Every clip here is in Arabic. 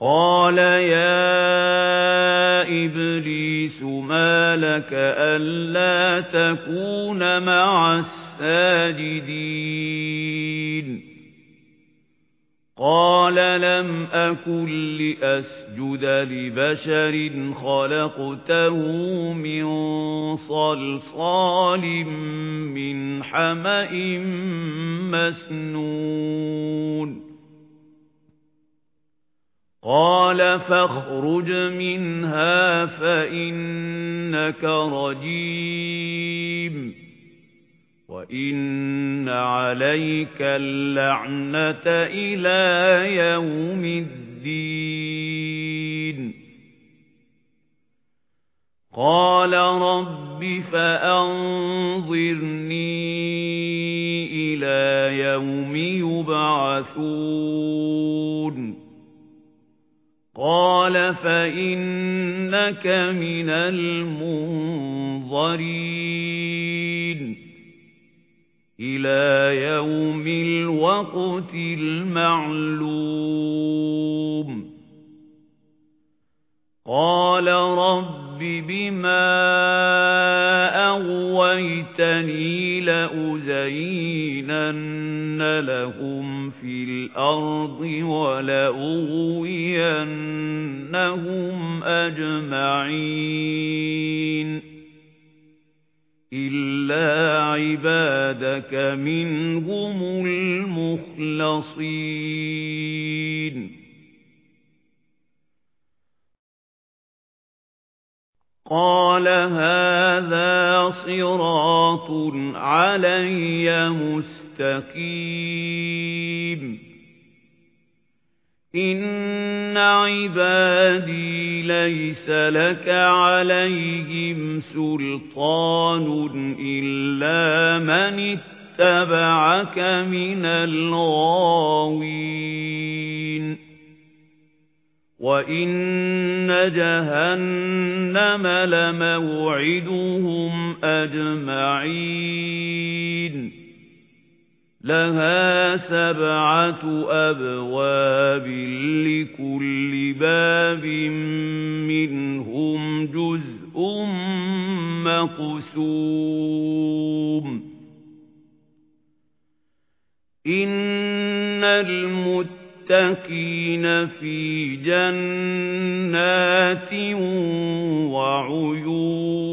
قال يا إبليس ما لك ألا تكون مع الساجدين قال لم أكن لأسجد لبشر خلقته من صلصال من حمأ مسنون قال فاخرج منها فإنك رجيم وَإِنَّ عَلَيْكَ اللَّعْنَةَ إِلَى يَوْمِ الدِّينِ قَالَ رَبِّ فَأَنظِرْنِي إِلَى يَوْمِ يُبْعَثُونَ قَالَ فَإِنَّكَ مِنَ الْمُنظَرِينَ إِلَى يَوْمِ الْوَقْتِ الْمَعْلُومِ قَالَ رَبِّ بِمَا أَغْوَيْتَنِي لَأُزَيِّنَنَّ لَهُمْ فِي الْأَرْضِ وَلَأُغْوِيَنَّهُمْ أَجْمَعِينَ إِلَّا عِبَادَكَ مِنْهُمُ الْمُخْلَصِينَ قَالَ هَذَا صِرَاطٌ عَلَيَّ مُسْتَقِيمٌ. إِنَّ عِبَادِي لَيْسَ لَكَ عَلَيْهِمْ سُلْطَانٌ إِلَّا مَنِ اتَّبَعَكَ مِنَ الْغَاوِينَ. وَإِنَّ جَهَنَّمَ لَمَوْعِدُهُمْ أَجْمَعِينَ لها سبعة أبواب لكل باب منهم جزء مقسوم إن المتقين في جنات وعيون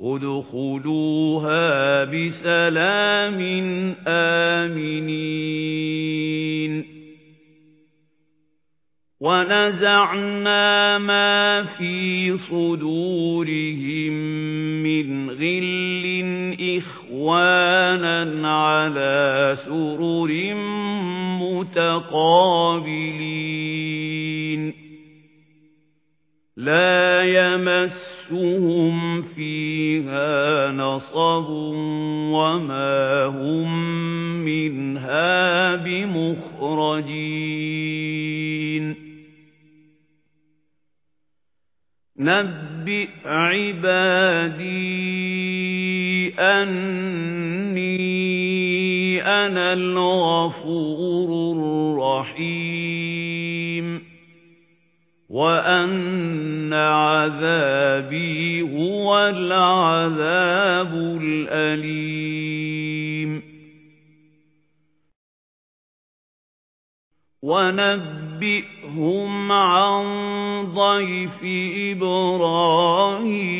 ادخلوها بسلام آمنين ونزعنا ما في صدورهم من غل متقابلين لا يمس يَمَسُّهُمْ فِيهَا نَصَبٌ وَمَا هُمْ مِنْهَا بِمُخْرَجِينَ. نَبِّئْ عِبَادِي أَنِّي أَنَا الْغَفُورُ الرَّحِيمُ. وَأَنَّ عَذَابِي هُوَ الْعَذَابُ الْأَلِيمُ. وَنَبِّئْهُمْ عَن ضَيْفِ إِبْرَاهِيمَ.